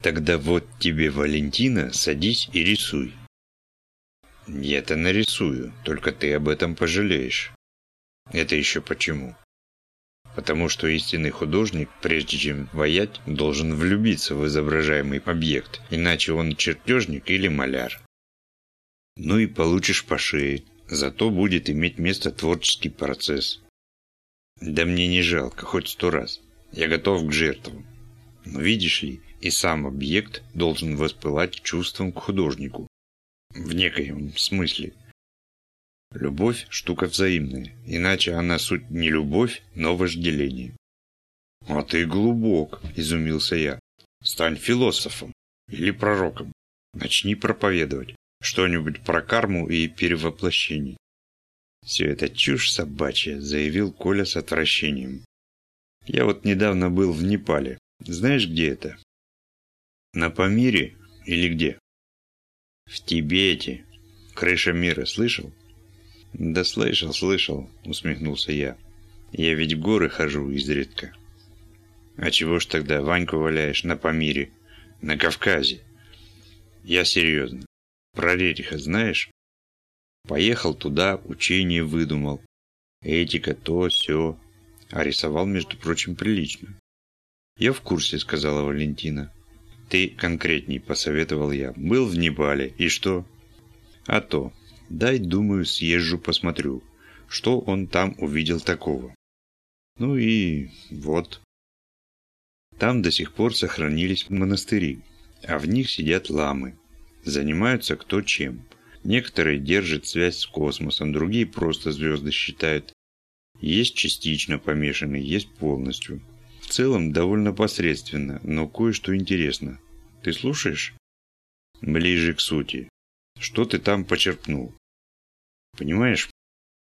Тогда вот тебе, Валентина, садись и рисуй. Я-то нарисую, только ты об этом пожалеешь. Это еще почему? Потому что истинный художник, прежде чем воять, должен влюбиться в изображаемый объект, иначе он чертежник или маляр. Ну и получишь по шее, зато будет иметь место творческий процесс. Да мне не жалко, хоть сто раз. Я готов к жертвам. Но видишь ли, и сам объект должен воспылать чувством к художнику. В некоем смысле. Любовь – штука взаимная, иначе она суть не любовь, но вожделение. «А ты глубок», – изумился я. «Стань философом или пророком. Начни проповедовать что-нибудь про карму и перевоплощение». «Все это чушь собачья», – заявил Коля с отвращением. «Я вот недавно был в Непале. Знаешь, где это?» «На Памире или где?» «В Тибете. Крыша мира, слышал?» «Да слышал, слышал», — усмехнулся я. «Я ведь в горы хожу изредка». «А чего ж тогда Ваньку валяешь на Памире? На Кавказе?» «Я серьезно. Про Рериха знаешь?» «Поехал туда, учение выдумал. Этика, то, все. А рисовал, между прочим, прилично». «Я в курсе», — сказала Валентина. «Ты конкретней», — посоветовал я. «Был в Непале. И что?» «А то. Дай, думаю, съезжу посмотрю, что он там увидел такого. Ну и вот. Там до сих пор сохранились монастыри, а в них сидят ламы. Занимаются кто чем. Некоторые держат связь с космосом, другие просто звезды считают. Есть частично помешанные, есть полностью. В целом довольно посредственно, но кое-что интересно. Ты слушаешь? Ближе к сути. Что ты там почерпнул? Понимаешь,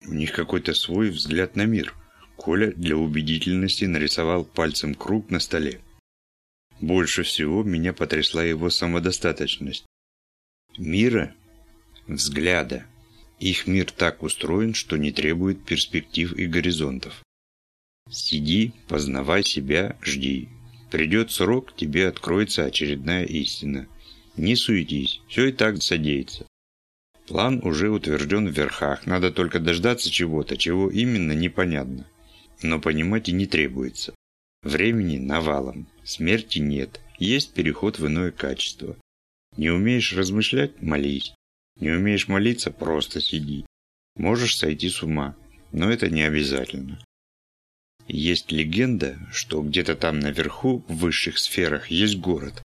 у них какой-то свой взгляд на мир. Коля для убедительности нарисовал пальцем круг на столе. Больше всего меня потрясла его самодостаточность. Мира? Взгляда. Их мир так устроен, что не требует перспектив и горизонтов. Сиди, познавай себя, жди. Придет срок, тебе откроется очередная истина. Не суетись, все и так содеется. План уже утвержден в верхах, надо только дождаться чего-то, чего именно непонятно. Но понимать и не требуется. Времени навалом, смерти нет, есть переход в иное качество. Не умеешь размышлять – молись. Не умеешь молиться – просто сиди. Можешь сойти с ума, но это не обязательно. Есть легенда, что где-то там наверху, в высших сферах, есть город.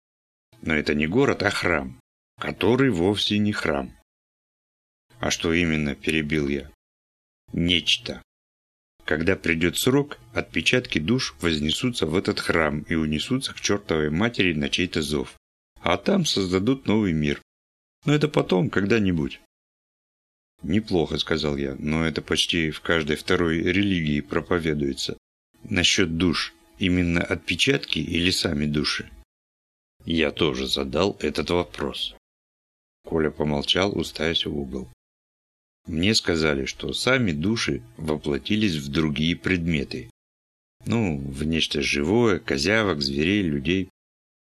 Но это не город, а храм, который вовсе не храм. А что именно, перебил я? Нечто. Когда придет срок, отпечатки душ вознесутся в этот храм и унесутся к чертовой матери на чей-то зов. А там создадут новый мир. Но это потом, когда-нибудь. «Неплохо», — сказал я, — «но это почти в каждой второй религии проповедуется. Насчет душ. Именно отпечатки или сами души?» Я тоже задал этот вопрос. Коля помолчал, уставясь в угол. Мне сказали, что сами души воплотились в другие предметы. Ну, в нечто живое, козявок, зверей, людей.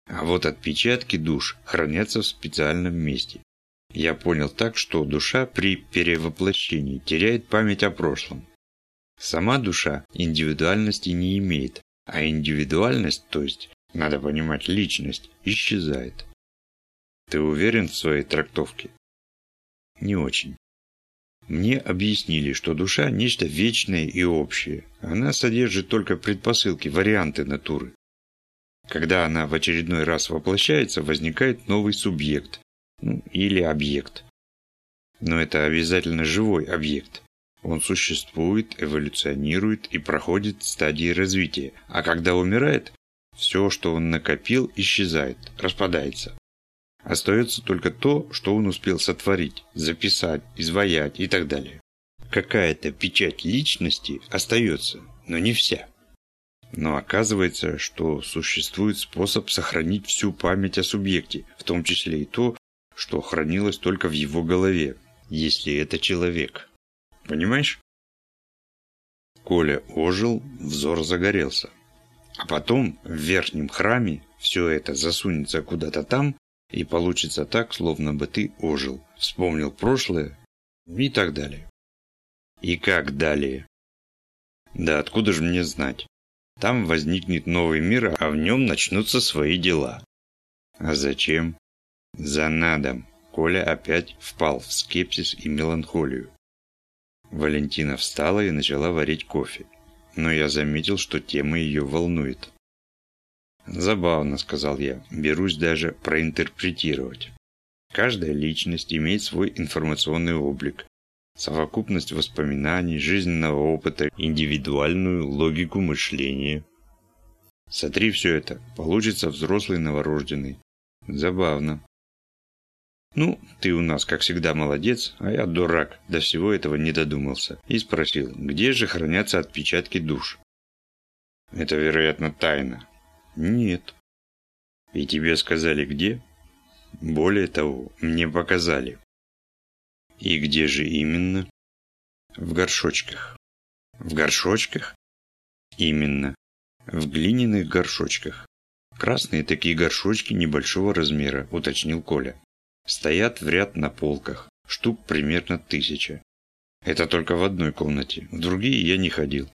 А вот отпечатки душ хранятся в специальном месте. Я понял так, что душа при перевоплощении теряет память о прошлом. Сама душа индивидуальности не имеет, а индивидуальность, то есть, надо понимать, личность, исчезает. Ты уверен в своей трактовке? Не очень. Мне объяснили, что душа – нечто вечное и общее. Она содержит только предпосылки, варианты натуры. Когда она в очередной раз воплощается, возникает новый субъект ну, или объект. Но это обязательно живой объект. Он существует, эволюционирует и проходит стадии развития. А когда умирает, все, что он накопил, исчезает, распадается. Остается только то, что он успел сотворить, записать, изваять и так далее. Какая-то печать личности остается, но не вся. Но оказывается, что существует способ сохранить всю память о субъекте, в том числе и то, что хранилось только в его голове, если это человек. Понимаешь? Коля ожил, взор загорелся. А потом в верхнем храме все это засунется куда-то там, и получится так, словно бы ты ожил, вспомнил прошлое и так далее. И как далее? Да откуда же мне знать? Там возникнет новый мир, а в нем начнутся свои дела. А зачем? За надом. Коля опять впал в скепсис и меланхолию. Валентина встала и начала варить кофе. Но я заметил, что тема ее волнует. «Забавно», — сказал я, — «берусь даже проинтерпретировать. Каждая личность имеет свой информационный облик, совокупность воспоминаний, жизненного опыта, индивидуальную логику мышления. Сотри все это, получится взрослый новорожденный. Забавно. Ну, ты у нас, как всегда, молодец, а я дурак, до всего этого не додумался. И спросил, где же хранятся отпечатки душ? Это, вероятно, тайна. Нет. И тебе сказали где? Более того, мне показали. И где же именно? В горшочках. В горшочках? Именно. В глиняных горшочках. Красные такие горшочки небольшого размера, уточнил Коля. Стоят в ряд на полках. Штук примерно тысяча. Это только в одной комнате. В другие я не ходил.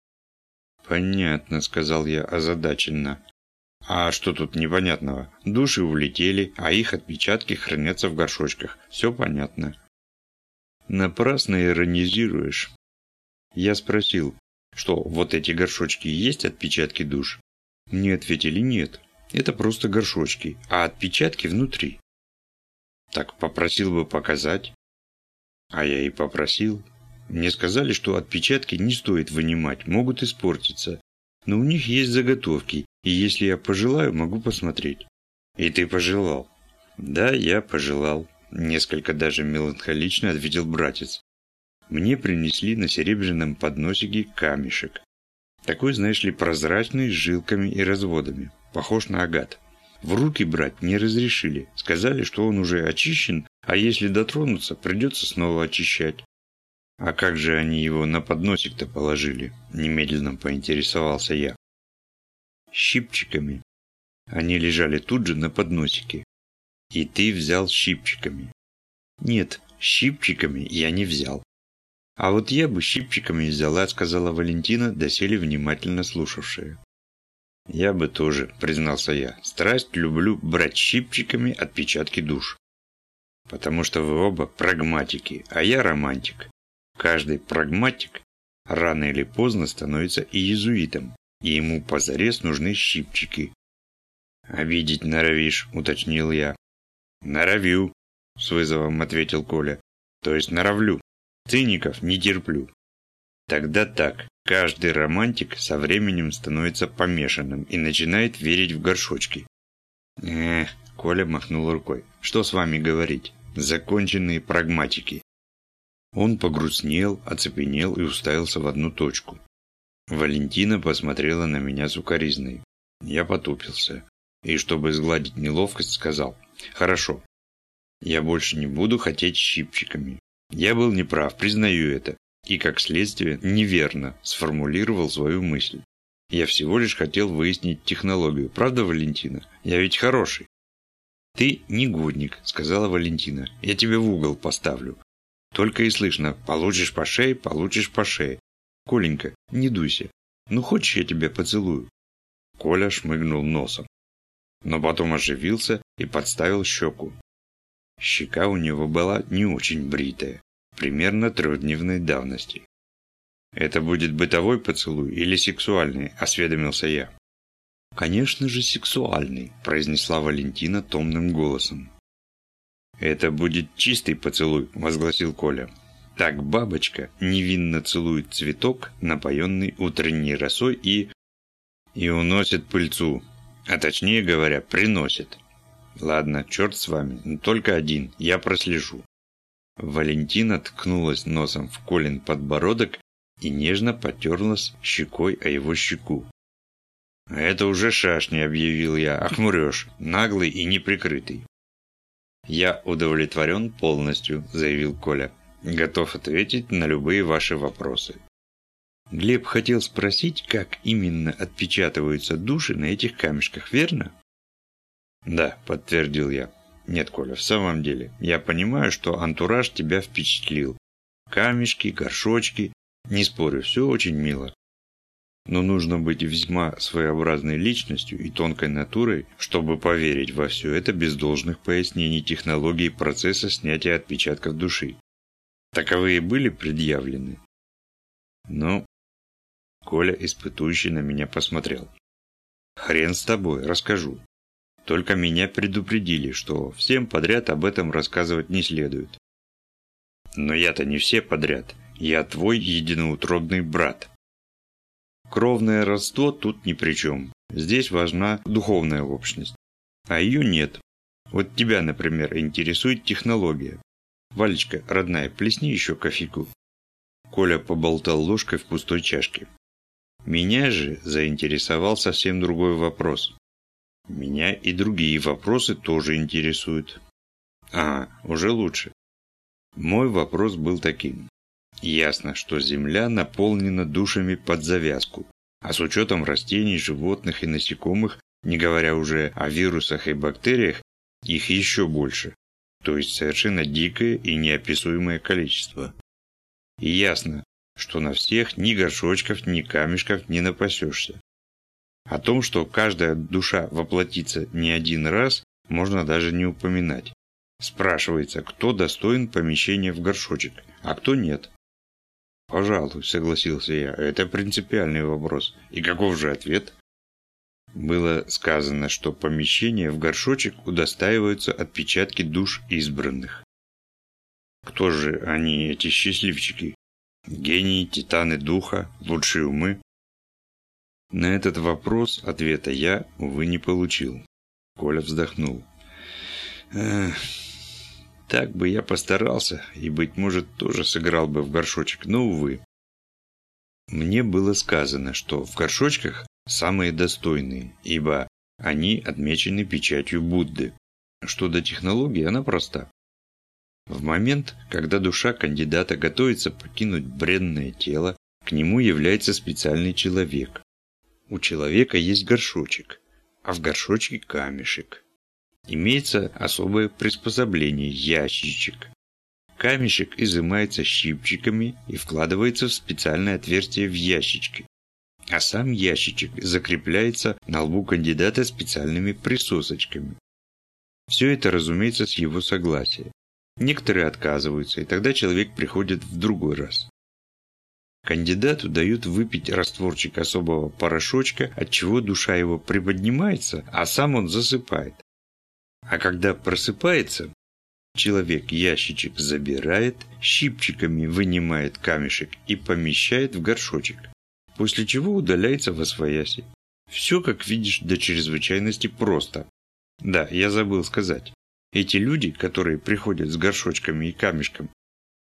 Понятно, сказал я озадаченно. А что тут непонятного? Души улетели, а их отпечатки хранятся в горшочках. Все понятно. Напрасно иронизируешь. Я спросил, что вот эти горшочки есть отпечатки душ? Мне ответили нет. Это просто горшочки, а отпечатки внутри. Так попросил бы показать. А я и попросил. Мне сказали, что отпечатки не стоит вынимать, могут испортиться. Но у них есть заготовки, и если я пожелаю, могу посмотреть. И ты пожелал? Да, я пожелал. Несколько даже меланхолично ответил братец. Мне принесли на серебряном подносике камешек. Такой, знаешь ли, прозрачный, с жилками и разводами. Похож на агат. В руки брать не разрешили. Сказали, что он уже очищен, а если дотронуться, придется снова очищать. А как же они его на подносик-то положили? Немедленно поинтересовался я. Щипчиками. Они лежали тут же на подносике. И ты взял щипчиками. Нет, щипчиками я не взял. А вот я бы щипчиками взяла, сказала Валентина, доселе внимательно слушавшая. Я бы тоже, признался я. Страсть люблю брать щипчиками отпечатки душ. Потому что вы оба прагматики, а я романтик. Каждый прагматик рано или поздно становится иезуитом, и ему позарез нужны щипчики. «Обидеть норовишь», — уточнил я. «Норовю», – с вызовом ответил Коля. «То есть норовлю. Циников не терплю». Тогда так. Каждый романтик со временем становится помешанным и начинает верить в горшочки. Эх, Коля махнул рукой. Что с вами говорить? Законченные прагматики. Он погрустнел, оцепенел и уставился в одну точку. Валентина посмотрела на меня сукоризной. Я потупился. И чтобы сгладить неловкость, сказал. Хорошо. Я больше не буду хотеть щипчиками. Я был неправ, признаю это. И, как следствие, неверно сформулировал свою мысль. Я всего лишь хотел выяснить технологию. Правда, Валентина? Я ведь хороший. «Ты негодник», — сказала Валентина. «Я тебя в угол поставлю». Только и слышно «получишь по шее, получишь по шее». «Коленька, не дуйся. Ну, хочешь, я тебя поцелую?» Коля шмыгнул носом но потом оживился и подставил щеку. Щека у него была не очень бритая, примерно трехдневной давности. «Это будет бытовой поцелуй или сексуальный?» – осведомился я. «Конечно же сексуальный», – произнесла Валентина томным голосом. «Это будет чистый поцелуй», – возгласил Коля. Так бабочка невинно целует цветок, напоенный утренней росой и... и уносит пыльцу, а точнее говоря, приносит. Ладно, черт с вами, но только один, я прослежу. Валентина ткнулась носом в Колин подбородок и нежно потерлась щекой о его щеку. «Это уже шашни», — объявил я, — «охмурешь, наглый и неприкрытый». «Я удовлетворен полностью», — заявил Коля. «Готов ответить на любые ваши вопросы». Глеб хотел спросить, как именно отпечатываются души на этих камешках, верно? Да, подтвердил я. Нет, Коля, в самом деле, я понимаю, что антураж тебя впечатлил. Камешки, горшочки, не спорю, все очень мило. Но нужно быть весьма своеобразной личностью и тонкой натурой, чтобы поверить во все это без должных пояснений технологии процесса снятия отпечатков души. Таковые были предъявлены. Ну, Коля испытующий на меня посмотрел. Хрен с тобой, расскажу. Только меня предупредили, что всем подряд об этом рассказывать не следует. Но я-то не все подряд. Я твой единоутробный брат. Кровное родство тут ни при чем. Здесь важна духовная общность. А ее нет. Вот тебя, например, интересует технология. Валечка, родная, плесни еще кофейку. Коля поболтал ложкой в пустой чашке. Меня же заинтересовал совсем другой вопрос. Меня и другие вопросы тоже интересуют. А, уже лучше. Мой вопрос был таким. Ясно, что Земля наполнена душами под завязку, а с учетом растений, животных и насекомых, не говоря уже о вирусах и бактериях, их еще больше, то есть совершенно дикое и неописуемое количество. И ясно, что на всех ни горшочков, ни камешков не напасешься. О том, что каждая душа воплотится не один раз, можно даже не упоминать. Спрашивается, кто достоин помещения в горшочек, а кто нет. «Пожалуй», — согласился я, — «это принципиальный вопрос. И каков же ответ?» Было сказано, что помещение в горшочек удостаиваются отпечатки душ избранных. Кто же они, эти счастливчики? Гении, титаны духа, лучшие умы? На этот вопрос ответа я, увы, не получил. Коля вздохнул. Так бы я постарался, и, быть может, тоже сыграл бы в горшочек, но, увы. Мне было сказано, что в горшочках самые достойные, ибо они отмечены печатью Будды. Что до технологии, она проста. В момент, когда душа кандидата готовится покинуть бренное тело, к нему является специальный человек. У человека есть горшочек, а в горшочке камешек. Имеется особое приспособление – ящичек. Камешек изымается щипчиками и вкладывается в специальное отверстие в ящичке. А сам ящичек закрепляется на лбу кандидата специальными присосочками. Все это, разумеется, с его согласия. Некоторые отказываются, и тогда человек приходит в другой раз. Кандидату дают выпить растворчик особого порошочка, от чего душа его приподнимается, а сам он засыпает. А когда просыпается, человек ящичек забирает, щипчиками вынимает камешек и помещает в горшочек, после чего удаляется во свояси. Все, как видишь, до чрезвычайности просто. Да, я забыл сказать. Эти люди, которые приходят с горшочками и камешком,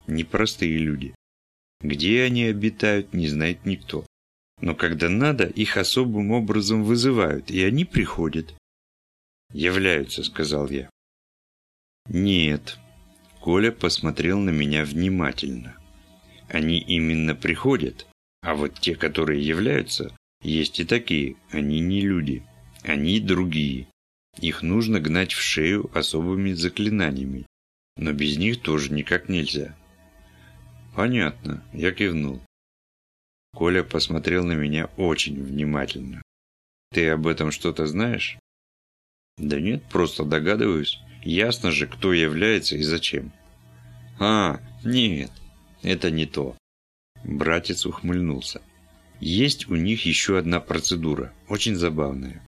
непростые люди. Где они обитают, не знает никто. Но когда надо, их особым образом вызывают, и они приходят. «Являются», — сказал я. «Нет». Коля посмотрел на меня внимательно. «Они именно приходят, а вот те, которые являются, есть и такие, они не люди, они другие. Их нужно гнать в шею особыми заклинаниями. Но без них тоже никак нельзя. Понятно, я кивнул. Коля посмотрел на меня очень внимательно. Ты об этом что-то знаешь? Да нет, просто догадываюсь. Ясно же, кто является и зачем. А, нет, это не то. Братец ухмыльнулся. Есть у них еще одна процедура, очень забавная.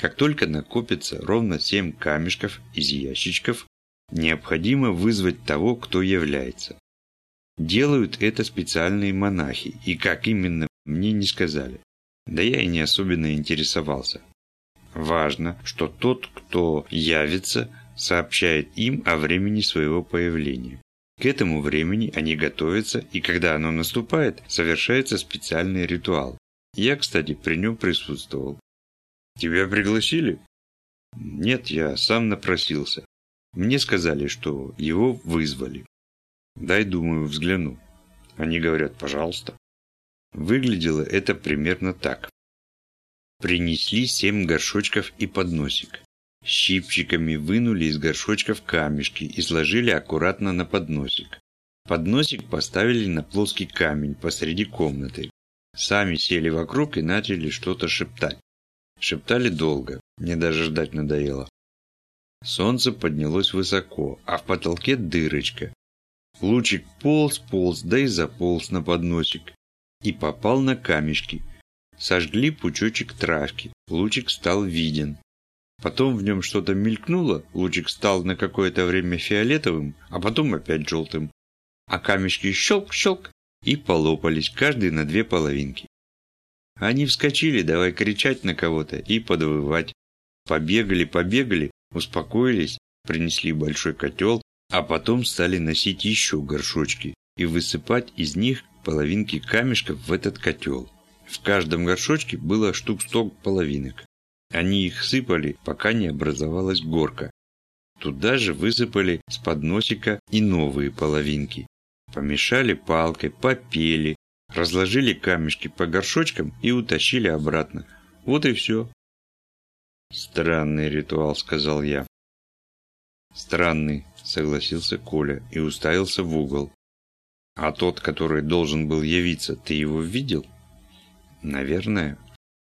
Как только накопится ровно 7 камешков из ящичков, необходимо вызвать того, кто является. Делают это специальные монахи, и как именно, мне не сказали. Да я и не особенно интересовался. Важно, что тот, кто явится, сообщает им о времени своего появления. К этому времени они готовятся, и когда оно наступает, совершается специальный ритуал. Я, кстати, при нем присутствовал. Тебя пригласили? Нет, я сам напросился. Мне сказали, что его вызвали. Дай, думаю, взгляну. Они говорят, пожалуйста. Выглядело это примерно так. Принесли семь горшочков и подносик. Щипчиками вынули из горшочков камешки и сложили аккуратно на подносик. Подносик поставили на плоский камень посреди комнаты. Сами сели вокруг и начали что-то шептать. Шептали долго, мне даже ждать надоело. Солнце поднялось высоко, а в потолке дырочка. Лучик полз-полз, да и заполз на подносик. И попал на камешки. Сожгли пучочек травки, лучик стал виден. Потом в нем что-то мелькнуло, лучик стал на какое-то время фиолетовым, а потом опять желтым. А камешки щелк-щелк и полопались, каждый на две половинки. Они вскочили, давай кричать на кого-то и подвывать. Побегали, побегали, успокоились, принесли большой котел, а потом стали носить еще горшочки и высыпать из них половинки камешков в этот котел. В каждом горшочке было штук сто половинок. Они их сыпали, пока не образовалась горка. Туда же высыпали с подносика и новые половинки. Помешали палкой, попели, разложили камешки по горшочкам и утащили обратно. Вот и все. «Странный ритуал», — сказал я. «Странный», — согласился Коля и уставился в угол. «А тот, который должен был явиться, ты его видел?» «Наверное.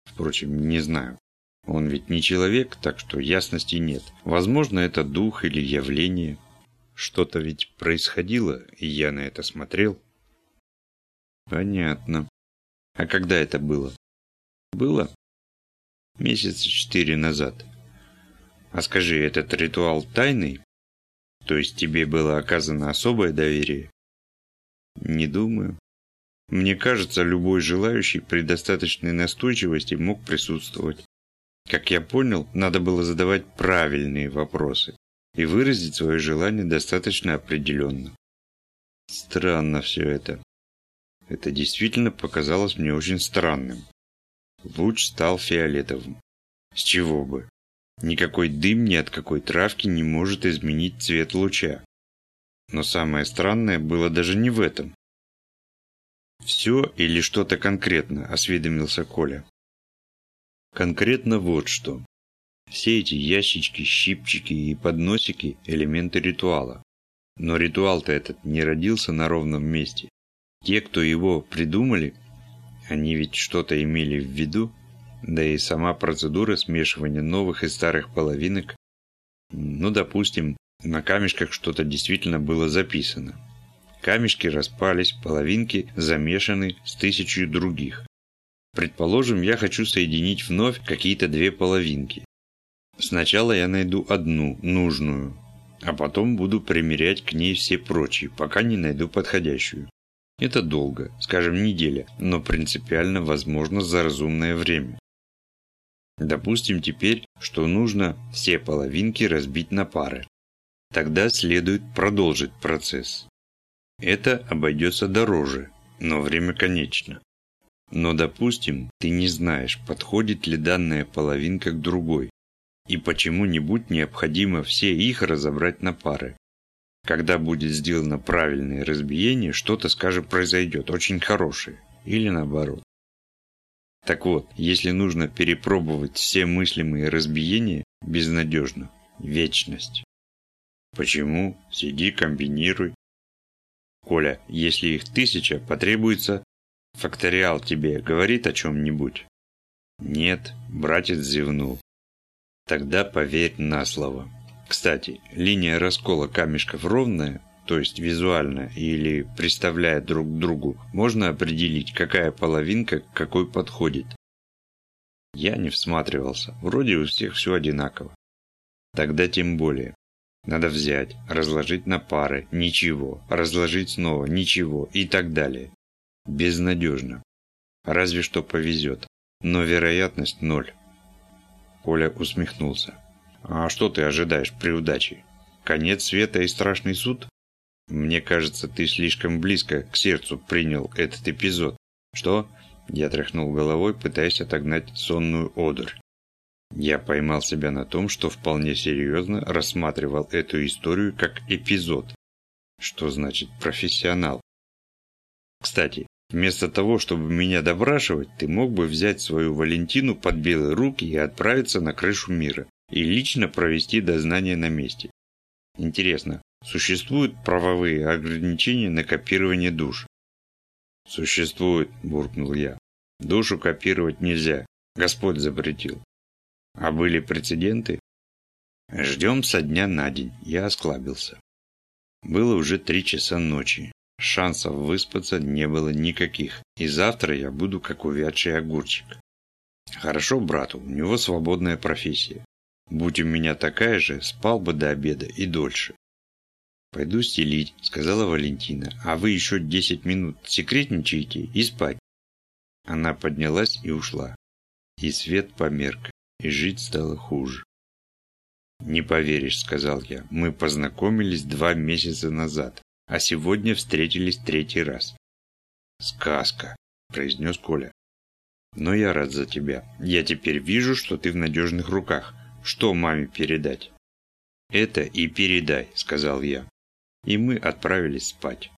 Впрочем, не знаю. Он ведь не человек, так что ясности нет. Возможно, это дух или явление. Что-то ведь происходило, и я на это смотрел. Понятно. А когда это было? Было? Месяца четыре назад. А скажи, этот ритуал тайный? То есть тебе было оказано особое доверие? Не думаю. Мне кажется, любой желающий при достаточной настойчивости мог присутствовать. Как я понял, надо было задавать правильные вопросы и выразить свое желание достаточно определенно. Странно все это. Это действительно показалось мне очень странным. Луч стал фиолетовым. С чего бы? Никакой дым ни от какой травки не может изменить цвет луча. Но самое странное было даже не в этом. «Все или что-то конкретно?» – осведомился Коля. Конкретно вот что. Все эти ящички, щипчики и подносики – элементы ритуала. Но ритуал-то этот не родился на ровном месте. Те, кто его придумали, они ведь что-то имели в виду, да и сама процедура смешивания новых и старых половинок. Ну, допустим, на камешках что-то действительно было записано. Камешки распались, половинки замешаны с тысячей других. Предположим, я хочу соединить вновь какие-то две половинки. Сначала я найду одну, нужную, а потом буду примерять к ней все прочие, пока не найду подходящую. Это долго, скажем, неделя, но принципиально возможно за разумное время. Допустим теперь, что нужно все половинки разбить на пары. Тогда следует продолжить процесс. Это обойдется дороже, но время конечно. Но допустим, ты не знаешь, подходит ли данная половинка к другой, и почему-нибудь необходимо все их разобрать на пары. Когда будет сделано правильное разбиение, что-то, скажем, произойдет, очень хорошее, или наоборот. Так вот, если нужно перепробовать все мыслимые разбиения, безнадежно. Вечность. Почему? Сиди, комбинируй. Коля, если их тысяча, потребуется Факториал тебе говорит о чем-нибудь? Нет, братец зевнул. Тогда поверь на слово. Кстати, линия раскола камешков ровная, то есть визуально или представляя друг другу, можно определить, какая половинка к какой подходит. Я не всматривался, вроде у всех все одинаково. Тогда тем более. Надо взять, разложить на пары, ничего, разложить снова, ничего и так далее. Безнадежно. Разве что повезет. Но вероятность ноль. Коля усмехнулся. А что ты ожидаешь при удаче? Конец света и страшный суд? Мне кажется, ты слишком близко к сердцу принял этот эпизод. Что? Я тряхнул головой, пытаясь отогнать сонную одурь. Я поймал себя на том, что вполне серьезно рассматривал эту историю как эпизод. Что значит профессионал? Кстати, Вместо того, чтобы меня допрашивать, ты мог бы взять свою Валентину под белые руки и отправиться на крышу мира и лично провести дознание на месте. Интересно, существуют правовые ограничения на копирование душ? Существует, буркнул я. Душу копировать нельзя. Господь запретил. А были прецеденты? Ждем со дня на день. Я осклабился. Было уже три часа ночи. Шансов выспаться не было никаких, и завтра я буду как увядший огурчик. Хорошо брату, у него свободная профессия. Будь у меня такая же, спал бы до обеда и дольше. «Пойду стелить», — сказала Валентина, «а вы еще десять минут секретничаете и спать». Она поднялась и ушла. И свет померк, и жить стало хуже. «Не поверишь», — сказал я, — «мы познакомились два месяца назад, а сегодня встретились третий раз». «Сказка», — произнес Коля. «Но я рад за тебя. Я теперь вижу, что ты в надежных руках. Что маме передать?» «Это и передай», — сказал я. И мы отправились спать.